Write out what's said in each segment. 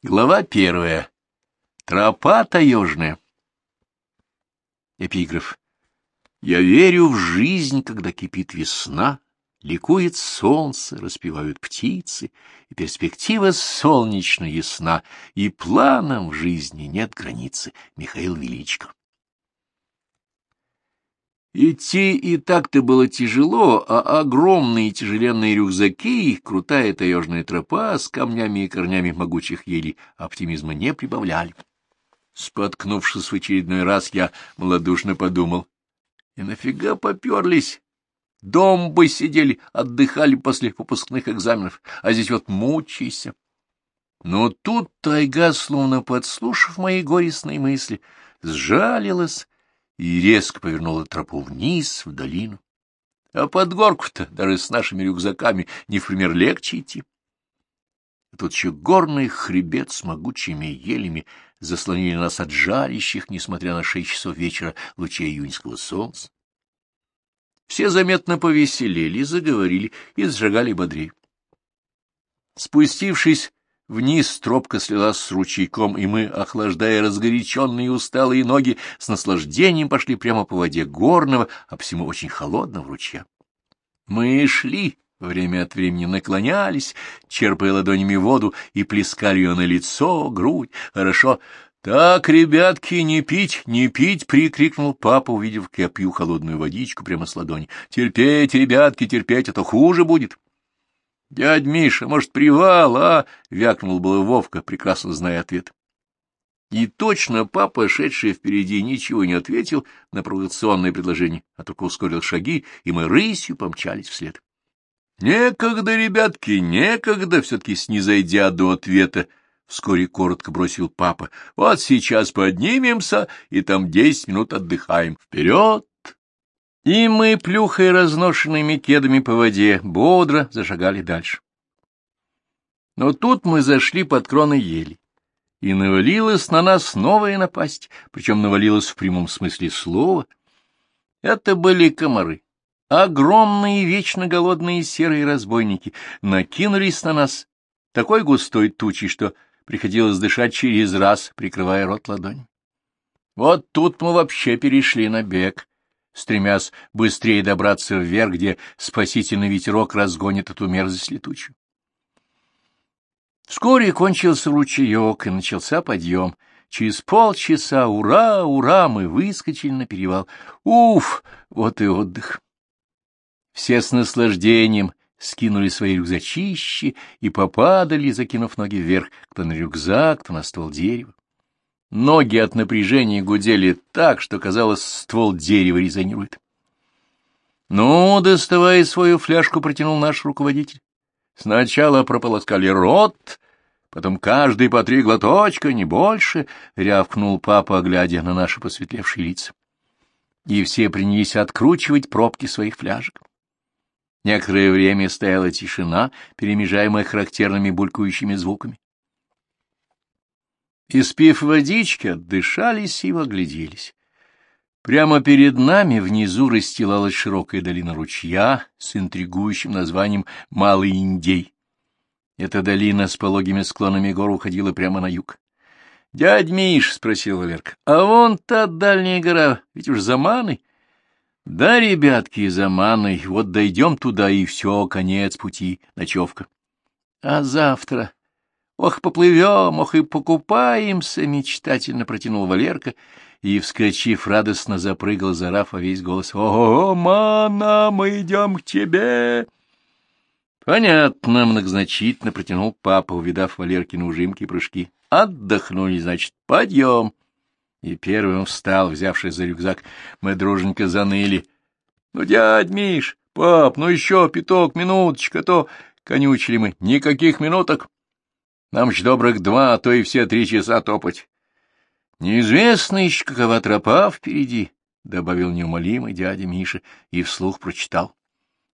Глава первая. Тропа таежная. Эпиграф. Я верю в жизнь, когда кипит весна, ликует солнце, распевают птицы, и перспектива солнечно ясна, и планам в жизни нет границы. Михаил Величко. Идти и так-то было тяжело, а огромные тяжеленные рюкзаки, крутая таежная тропа с камнями и корнями могучих елей оптимизма не прибавляли. Споткнувшись в очередной раз, я малодушно подумал. И нафига поперлись? Дом бы сидели, отдыхали после выпускных экзаменов, а здесь вот мучайся. Но тут тайга, словно подслушав мои горестные мысли, сжалилась и резко повернула тропу вниз, в долину. А под горку-то, даже с нашими рюкзаками, не в пример легче идти. Тут еще горный хребет с могучими елями заслонили нас от жарящих, несмотря на шесть часов вечера, лучей июньского солнца. Все заметно повеселели, заговорили и сжигали бодрее. Спустившись Вниз тропка слилась с ручейком, и мы, охлаждая разгоряченные и усталые ноги, с наслаждением пошли прямо по воде горного, а всему очень холодного ручья. Мы шли, время от времени наклонялись, черпая ладонями воду, и плескали ее на лицо, грудь. Хорошо. «Так, ребятки, не пить, не пить!» — прикрикнул папа, увидев, как я пью холодную водичку прямо с ладони. «Терпеть, ребятки, терпеть, а то хуже будет!» — Дядь Миша, может, привал, а? — вякнул было Вовка, прекрасно зная ответ. И точно папа, шедший впереди, ничего не ответил на провокационное предложение, а только ускорил шаги, и мы рысью помчались вслед. — Некогда, ребятки, некогда, все-таки снизойдя до ответа, — вскоре коротко бросил папа. — Вот сейчас поднимемся, и там десять минут отдыхаем. Вперед! И мы, плюхая разношенными кедами по воде, бодро зашагали дальше. Но тут мы зашли под кроны ели, и навалилась на нас новая напасть, причем навалилась в прямом смысле слова. Это были комары. Огромные, вечно голодные серые разбойники накинулись на нас такой густой тучей, что приходилось дышать через раз, прикрывая рот ладонью. Вот тут мы вообще перешли на бег, стремясь быстрее добраться вверх, где спасительный ветерок разгонит эту мерзость летучую. Вскоре кончился ручеек, и начался подъем. Через полчаса, ура, ура, мы выскочили на перевал. Уф, вот и отдых. Все с наслаждением скинули свои рюкзачищи и попадали, закинув ноги вверх, кто на рюкзак, кто на ствол дерева. Ноги от напряжения гудели так, что, казалось, ствол дерева резонирует. «Ну, доставая свою фляжку, протянул наш руководитель. Сначала прополоскали рот, потом каждый по три глоточка, не больше», — рявкнул папа, глядя на наши посветлевшие лица. И все принялись откручивать пробки своих фляжек. Некоторое время стояла тишина, перемежаемая характерными булькающими звуками. Испив водички, отдышались и огляделись. Прямо перед нами внизу расстилалась широкая долина ручья с интригующим названием Малый Индей. Эта долина с пологими склонами гор уходила прямо на юг. — Дядь Миш, — спросил Валерка, — а вон та дальняя гора, ведь уж за Маной. — Да, ребятки, за Маной, вот дойдем туда, и все, конец пути, ночевка. — А завтра? Ох, поплывем, ох и покупаемся, — мечтательно протянул Валерка и, вскочив, радостно запрыгал, зарав во весь голос. — О, мана, мы идем к тебе! Понятно, многозначительно протянул папа, увидав Валеркины ужимки и прыжки. Отдохнули, значит, подъем. И первым встал, взявший за рюкзак. Мы друженько заныли. — Ну, дядь Миш, пап, ну еще пяток, минуточка, то... Конючили мы. Никаких минуток. Нам ж добрых два, а то и все три часа топать. Неизвестно еще, какова тропа впереди, — добавил неумолимый дядя Миша и вслух прочитал.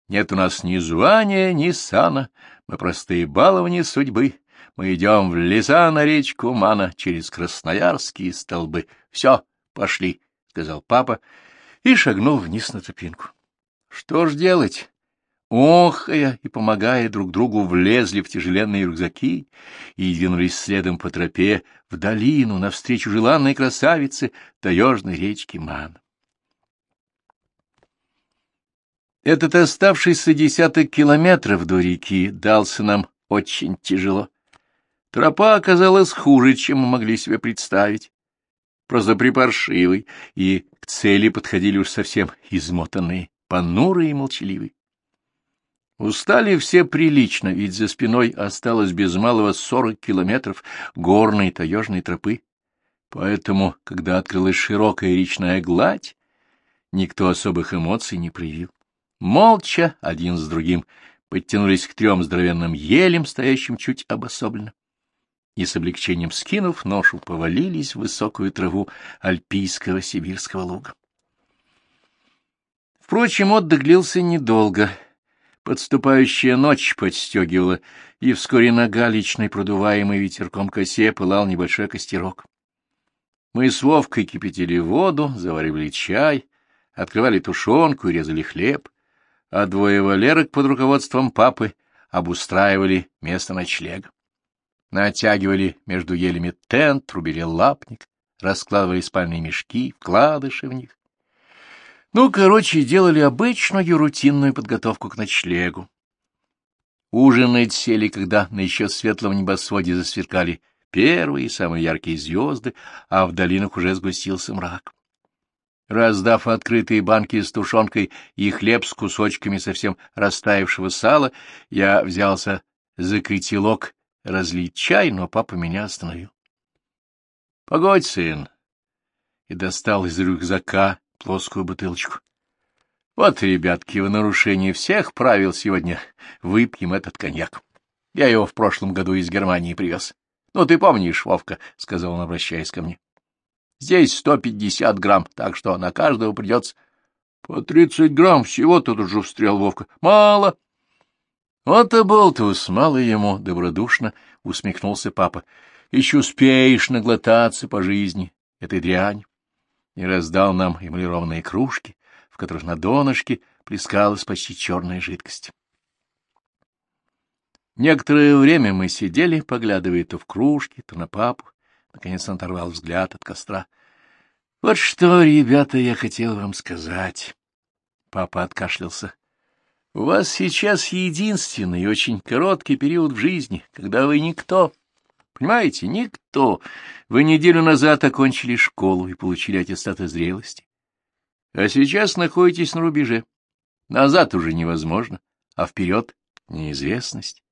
Нет у нас ни звания, ни сана, мы простые баловни судьбы. Мы идем в леса на речку Мана через красноярские столбы. Все, пошли, — сказал папа и шагнул вниз на тропинку. Что ж делать? Охая и помогая друг другу, влезли в тяжеленные рюкзаки и двинулись следом по тропе в долину навстречу желанной красавице таежной речки Ман. Этот оставшийся десяток километров до реки дался нам очень тяжело. Тропа оказалась хуже, чем мы могли себе представить. Просто припаршивый, и к цели подходили уж совсем измотанные, понурые и молчаливые. Устали все прилично, ведь за спиной осталось без малого сорок километров горной таежной тропы. Поэтому, когда открылась широкая речная гладь, никто особых эмоций не проявил. Молча, один с другим, подтянулись к трем здоровенным елям, стоящим чуть обособленно, и с облегчением скинув ношу, повалились в высокую траву альпийского сибирского луга. Впрочем, отдых длился недолго — Подступающая ночь подстегивала, и вскоре на галечной, продуваемой ветерком косе, пылал небольшой костерок. Мы с Вовкой кипятили воду, заваривали чай, открывали тушенку и резали хлеб, а двое валерок под руководством папы обустраивали место ночлега. Натягивали между елями тент, рубили лапник, раскладывали спальные мешки, вкладыши в них. Ну, короче, делали обычную рутинную подготовку к ночлегу. Ужинать сели, когда на еще светлом небосводе засверкали первые самые яркие звезды, а в долинах уже сгустился мрак. Раздав открытые банки с тушенкой и хлеб с кусочками совсем растаявшего сала, я взялся за котелок разлить чай, но папа меня остановил. — Погодь, сын! И достал из рюкзака плоскую бутылочку. Вот, ребятки, в нарушении всех правил сегодня выпьем этот коньяк. Я его в прошлом году из Германии привез. Ну, ты помнишь, Вовка, — сказал он, обращаясь ко мне. Здесь сто пятьдесят грамм, так что на каждого придется... По тридцать грамм всего тут уже встрял Вовка. Мало. Вот и болтус, мало ему, добродушно усмехнулся папа. Еще успеешь наглотаться по жизни этой дрянь и раздал нам эмалированные кружки, в которых на донышке плескалась почти черная жидкость. Некоторое время мы сидели, поглядывая то в кружки, то на папу. Наконец он оторвал взгляд от костра. — Вот что, ребята, я хотел вам сказать. Папа откашлялся. — У вас сейчас единственный и очень короткий период в жизни, когда вы никто. Понимаете, никто. Вы неделю назад окончили школу и получили аттестаты зрелости. А сейчас находитесь на рубеже. Назад уже невозможно, а вперед — неизвестность.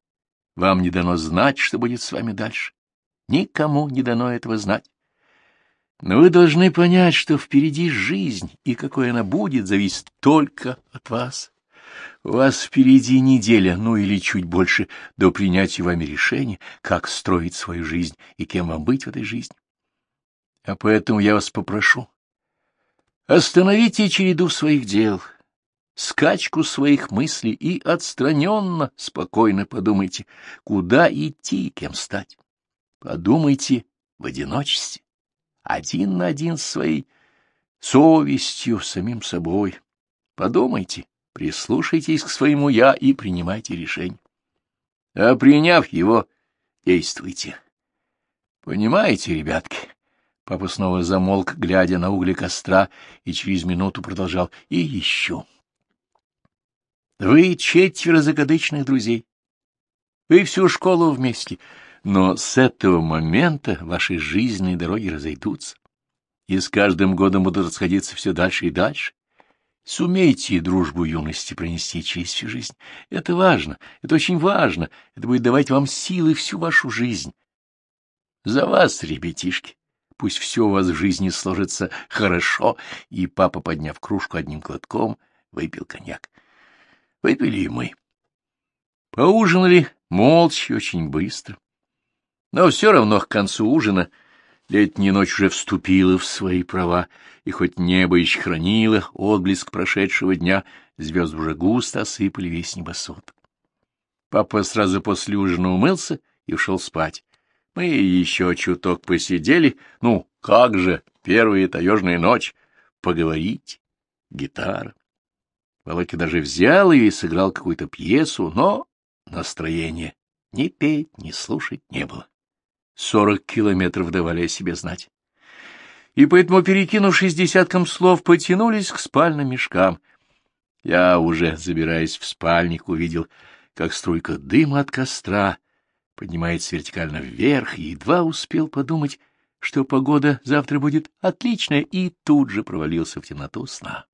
Вам не дано знать, что будет с вами дальше. Никому не дано этого знать. Но вы должны понять, что впереди жизнь, и какой она будет, зависит только от вас. У вас впереди неделя, ну или чуть больше, до принятия вами решения, как строить свою жизнь и кем вам быть в этой жизни. А поэтому я вас попрошу, остановите череду своих дел, скачку своих мыслей и отстраненно, спокойно подумайте, куда идти и кем стать. Подумайте в одиночестве, один на один с своей совестью, самим собой. Подумайте Прислушайтесь к своему «я» и принимайте решение. А приняв его, действуйте. Понимаете, ребятки? Папа снова замолк, глядя на угли костра, и через минуту продолжал. И еще. Вы четверо закадычных друзей. Вы всю школу вместе. Но с этого момента ваши жизненные дороги разойдутся, и с каждым годом будут расходиться все дальше и дальше. Сумейте дружбу юности пронести через всю жизнь. Это важно, это очень важно. Это будет давать вам силы всю вашу жизнь. За вас, ребятишки. Пусть все у вас в жизни сложится хорошо. И папа, подняв кружку одним глотком, выпил коньяк. Выпили и мы. Поужинали молча очень быстро. Но все равно к концу ужина Летняя ночь уже вступила в свои права, и хоть небо еще хранило отблеск прошедшего дня, звезды уже густо осыпали весь небосвод. Папа сразу после ужина умылся и ушел спать. Мы еще чуток посидели. Ну, как же, первая таежная ночь. Поговорить. Гитара. Володька даже взял ее и сыграл какую-то пьесу, но настроения ни петь, ни слушать не было. Сорок километров давали о себе знать. И поэтому, перекинувшись десятком слов, потянулись к спальным мешкам. Я уже, забираясь в спальник, увидел, как струйка дыма от костра поднимается вертикально вверх, и едва успел подумать, что погода завтра будет отличная, и тут же провалился в темноту сна.